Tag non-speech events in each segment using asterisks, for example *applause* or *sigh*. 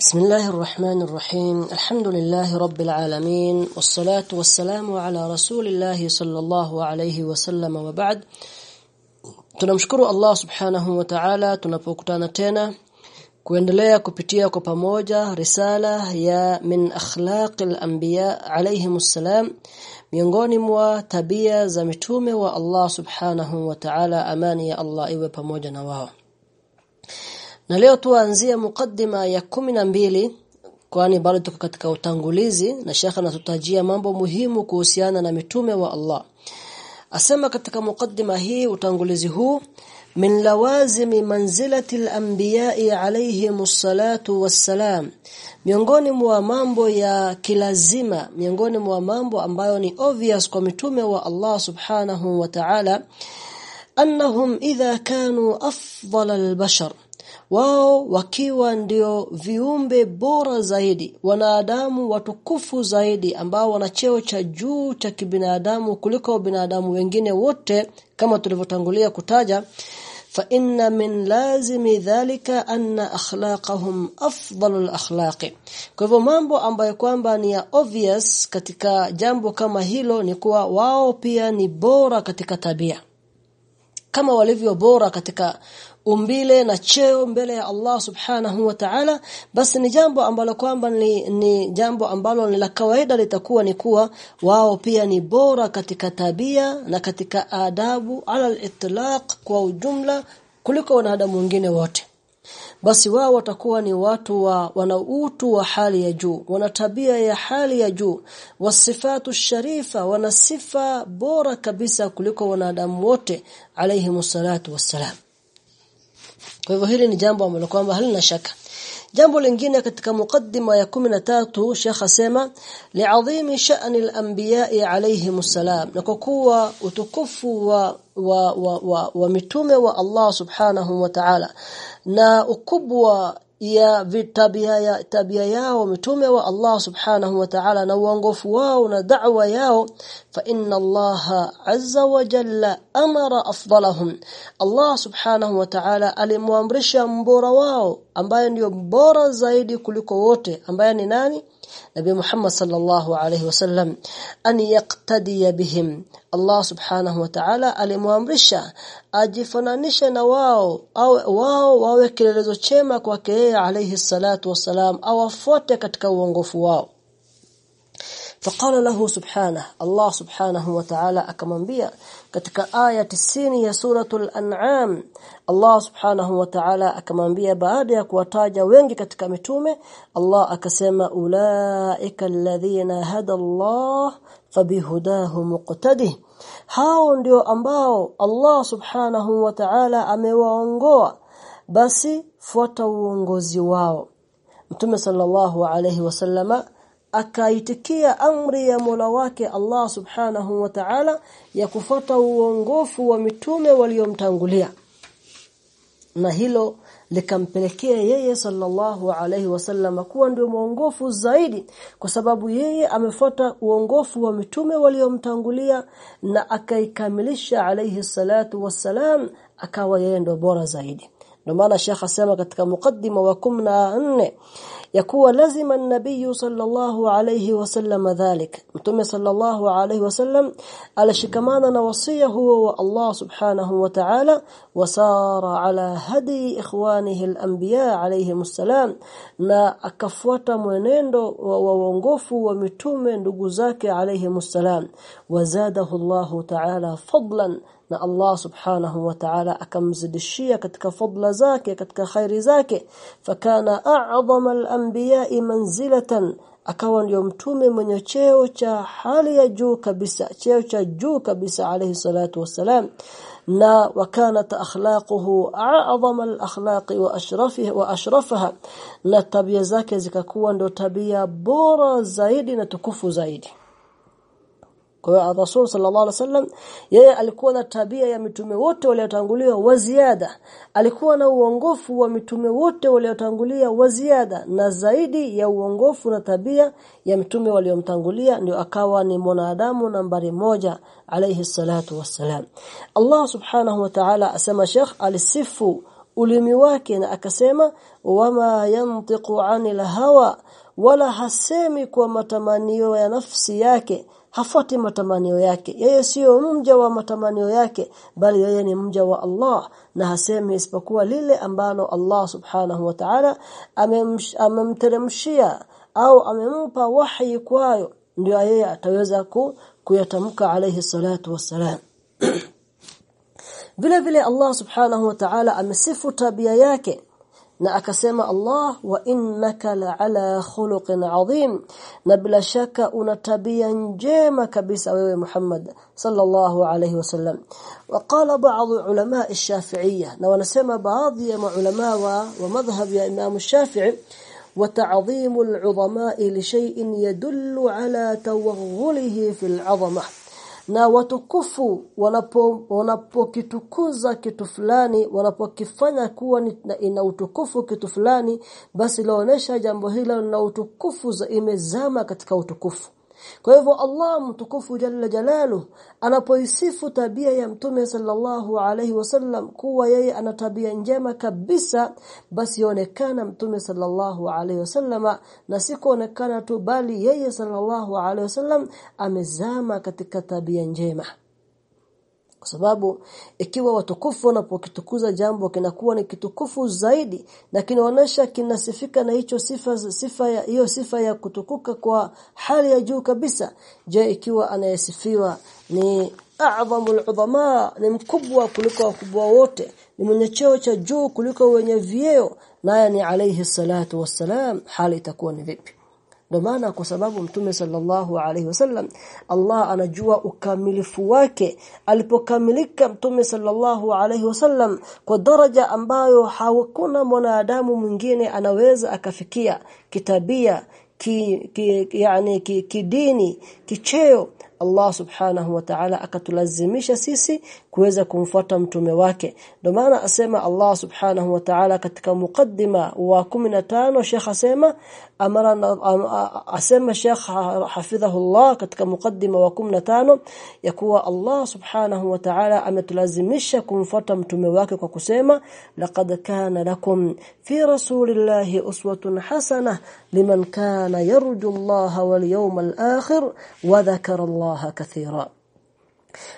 بسم الله الرحمن الرحيم الحمد لله رب العالمين والصلاة والسلام على رسول الله صلى الله عليه وسلم وبعد tunamshukuru Allah subhanahu wa ta'ala tunapokutana tena kuendelea kupitia kwa pamoja risala ya min akhlaqil anbiya alayhimus salam miongoni mwa tabia za mitume wa Allah subhanahu wa ta'ala amani ya Allah iwe pamoja na wao na leo tuanzie mukaddima ya kumi na mbili kwani bado tuko katika utangulizi na shekha anatutajia mambo muhimu kuhusiana na mitume wa Allah. Asema katika mukaddima hii utangulizi huu min lawazimi manzilati al-anbiya'i alayhimus salatu wassalam miongoni mwa mambo ya kilazima miongoni mwa mambo ambayo ni obvious kwa mitume wa Allah subhanahu wa ta'ala annahum idha kanu afdal al-bashar wao wakiwa ndio viumbe bora zaidi wanadamu watukufu zaidi ambao wana cheo cha juu cha kibinadamu kuliko binadamu wengine wote kama tulivyotangulia kutaja fa inna min lazimi dhalika anna akhlaqahum afdalul akhlaqi. Kwa hivyo mambo ambayo kwamba ni ya obvious katika jambo kama hilo ni kuwa wao pia ni bora katika tabia. Kama walivyo bora katika umbile na cheo mbele ya Allah subhanahu wa ta'ala basi ni jambo ambalo kwamba ni, ni jambo ambalo ni la kawaida litakuwa ni kuwa wao pia ni bora katika tabia na katika adabu ala al-itlaq kwa ujumla kuliko wanadamu wengine wote. Basi wao watakuwa ni watu wa wana utu wa hali ya juu wana tabia ya hali ya juu wasifatu sharifa wana sifa bora kabisa kuliko wanadamu wote alayhi salatu wassalam kwa hivyo hili ni jambo ambalo kwamba halina shaka jambo lingine katika mukaddima ya 13 Sheikh asema li'adhimi sha'ni al-anbiya'i alayhimus salam na kwa kuwa utukufu wa wa, wa, wa, wa mitume wa Allah subhanahu wa ta'ala na ukubwa ya tabia ya tabia yao mitume wa Allah subhanahu wa ta'ala na uongofu wao na da'wa yao fa inna Allah azza wa jalla amara afdalahum Allah subhanahu wa ta'ala alimwamrisha mbora wao ambaye ndio bora zaidi kuliko wote ambaye ni nani Nabii Muhammad sallallahu alayhi wasallam an yaqtadi bihim Allah subhanahu wa ta'ala alimwamrisha ajifananishe na wao au wao wawe kielelezo chema kwake yeye alayhi salatu wasalam awafuate katika uongofu wao faqala له سبحانه Allah سبحانه وتعالى ta'ala ketika katika aya 90 ya suratul an'am Allah subhanahu wa ta'ala akamwambia baada ya kuwataja wengi katika mitume Allah akasema ulaika alladhina hada Allah fabihudahu muqtadih hao ndio ambao Allah subhanahu wa ta'ala amewaongoa basi fuata uongozi wao Mtume sallallahu alayhi wasallama akaitikia amri ya Mola wake Allah Subhanahu wa Ta'ala ya kufuata uongofu wa mitume waliomtangulia. Na hilo likampelekea yeye sallallahu alaihi wasallam kuwa ndio mwongofu zaidi kwa sababu yeye amefuata uongofu wa mitume waliomtangulia na akaikamilisha alaihi salatu wassalam akawa yeye ndio bora zaidi. Ndio maana Sheikh asema katika mukaddima wa 14 yakuwa lazima nabii sallallahu alayhi wasallam dhalik mtume sallallahu alayhi wasallam alishikamana na wasia huo wa Allah subhanahu wa ta'ala wasara ala hadi ikhwanihi al-anbiya alayhi wasallam na akafuata mwenendo wa uongofu wa mitume ndugu zake alayhi wasallam wazadahu Allah ta'ala fadlan na Allah subhanahu wa ta'ala akamzidishia katika fadla zake katika khairi zake. Fakana a'zama al-anbiya'i manzilatan. Akawa ndio mtume mwenye cheo cha hali ya juu kabisa cheo cha juu kabisa alayhi salatu wassalam. Na wakanat akhlaquhu a'zama al-akhlaqi wa ashrafiha wa ashrafaha. Na tabia zake zikakuwa ndio tabia bora zaidi na tukufu zaidi kwa hiyo Rasul sallallahu alaihi wasallam yeye alikuwa na tabia ya mitume wote waliotangulia wa ziada. Alikuwa na uongofu wa mitume wote waliotangulia wa ziada na zaidi ya uongofu na tabia ya mitume waliomtangulia ndio akawa ni mwanadamu nambari moja alayhi salatu wassalam. Allah subhanahu wa ta'ala asema Sheikh alisifu ulimi wake na akasema wama yantiqu anil hawa wala hasemi kwa matamanio ya nafsi yake hafuati matamanio yake. Yeye sio mja wa matamanio yake bali yeye ni mja wa Allah na hasemi isipokuwa lile ambalo Allah subhanahu wa ta'ala amemteremshia au amempa wahi kwayo ndio yeye ataweza ku, kuyatamka alayhi salatu wassalam. *clears throat* Vile vile Allah subhanahu wa ta'ala amesifu tabia yake na akasema Allah wa innaka la'ala khuluqin adhim na bila shaka una tabia njema kabisa wewe Muhammad sallallahu alayhi wasallam وقال بعض علماء الشافعيه na wanasema baadhi ya maulama wa, wa madhhab ya Imam Shafi'i وتعظيم العظماء لشيء يدل على توغله في العظمه na watukufu wanapo wanapokitukuza kitu fulani wanapokifanya kuwa ni, ina utukufu kitu fulani basi laonesha jambo hilo na utukufu za imezama katika utukufu kwa hivyo Allah mtukufu jalla jalalu anapoisifu tabia ya mtume sallallahu alaihi wasallam kuwa yeye ana tabia njema kabisa basi onekana mtume sallallahu alaihi wasallama na si kuonekana tu bali yeye sallallahu alaihi wasallam amezama katika tabia njema kwa sababu ikiwa watukufu wanapokitukuza jambo kinakuwa ni kitukufu zaidi na kinaonesha kinasifika na hicho sifa sifa ya hiyo sifa ya kutukuka kwa hali ya juu kabisa. Je ikiwa anayesifiwa ni a'zamul udhama ni mkubwa kuliko wakubwa wote ni mwenye cheo cha juu kuliko wenye vyeo naye ni alayhi salatu wassalam hali itakuwa ni vipi ndio maana kwa sababu mtume sallallahu alaihi wasallam Allah anajua ukamilifu wake. Alipokamilika mtume sallallahu alaihi wasallam kwa daraja ambayo hakuna mwanadamu mwingine anaweza akafikia kitabia ki, ki yani ki, kidini kicheo Allah subhanahu wa ta'ala akatulazimisha sisi kuweza kumfuata mtume wake. Ndio maana asema Allah subhanahu wa ta'ala katika mukaddima wa 15 Sheikh asema amara asema Sheikh hafidhahullah katika mukaddima wa 15 ya kuwa Allah subhanahu wa ta'ala ametulazimisha kumfuata mtume wake kwa kusema laqad kana lakum fi rasulillahi uswatun hasana liman kana yarju Allah wal yawmal akhir wa dhakara Allah kathira.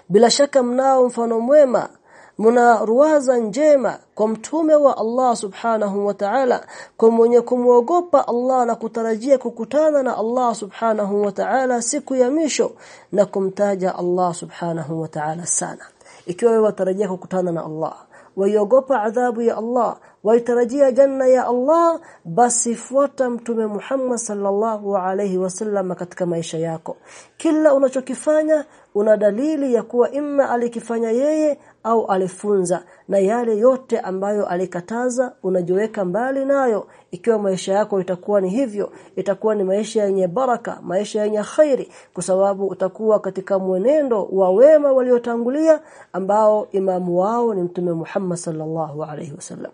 Bila shaka mnao mfano mwema mna ruwaza njema kwa mtume wa Allah subhanahu wa ta'ala kwa mwenye kumwogopa Allah na kutarajia kukutana na Allah subhanahu wa ta'ala siku ya misho na kumtaja Allah subhanahu wa ta'ala sana. Ikiwa wewe watarajia kukutana na Allah waiogopa adhabu ya Allah waitarajia janna ya Allah basi fuata mtume Muhammad sallallahu alayhi wasallam katika maisha yako. Kila unachokifanya una dalili ya kuwa imma alikifanya yeye au alifunza na yale yote ambayo alikataza unajiweka mbali nayo. Ikiwa maisha yako itakuwa ni hivyo itakuwa ni maisha yenye baraka maisha yenye khairi kwa sababu utakuwa katika mwenendo wa wema waliotangulia ambao imamu wao ni mtume Muhammad sallallahu alaihi wasallam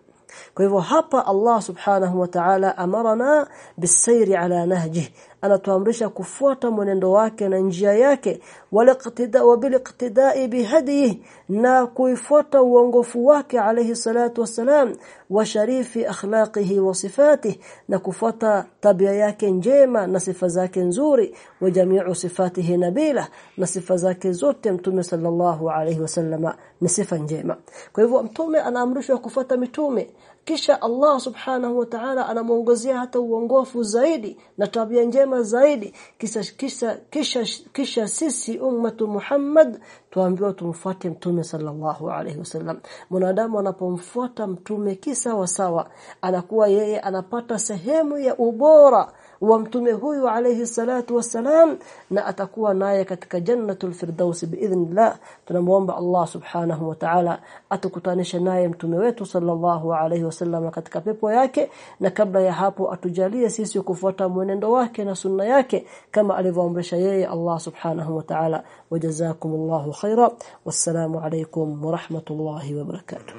kwa hivyo hapa Allah subhanahu wa ta'ala amarana bisairi ala nahji anatuamrisha kufuata mwenendo wake na njia yake. Waliqtida wa biliqtidai bihadihi na kuifuata uongofu wake alayhi salatu wassalam wa sharifi akhlaqihi wa sifatihi na kufuata tabia yake njema na sifa zake nzuri wa jami'u sifatihi nabila na sifa zake zote mtume sallallahu alayhi wasallama ni sifa njema. Kwa hivyo mtume anaamrishwa kufuata mitume. Kisha Allah subhanahu wa ta'ala anamuongozea hata uongofu zaidi na tabia njema zaidi. Kisha kisha kisha, kisha sisi ummatu Muhammad tuambiwa tumfuate mtume sallallahu alayhi wasallam. Mwanadamu anapomfuata mtume kisa wasawa anakuwa yeye anapata sehemu ya ubora wa mtume huyu alayhi salatu wassalam na atakuwa naye katika jannatul firdaus biidhnillah. Tunamuomba Allah subhanahu wa ta'ala atukutanishe naye mtume wetu sallallahu alayhi wasallam katika pepo yake na kabla ya hapo atujalie sisi kufuata mwenendo wake na sunna yake kama alivyoamrisha yeye Allah subhanahu wa ta'ala. Wajazakumullahu khaira wassalamu alaykum wa rahmatullahi wa barakatuh